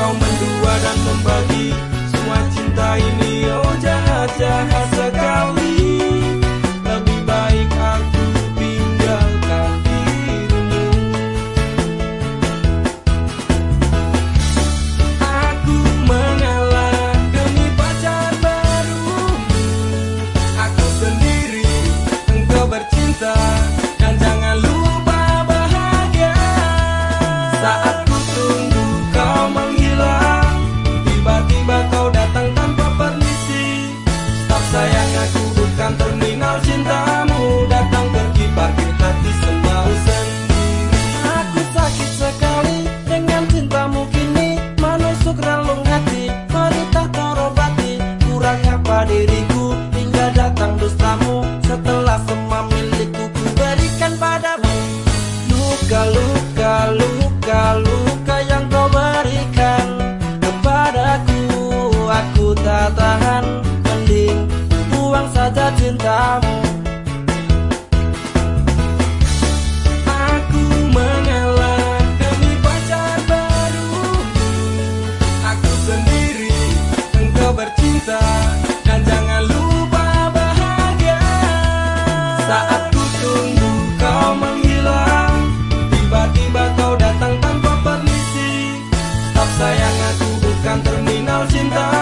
Kau mendua dan membagi semua cinta ini Sayang aku bukan terminal cinta.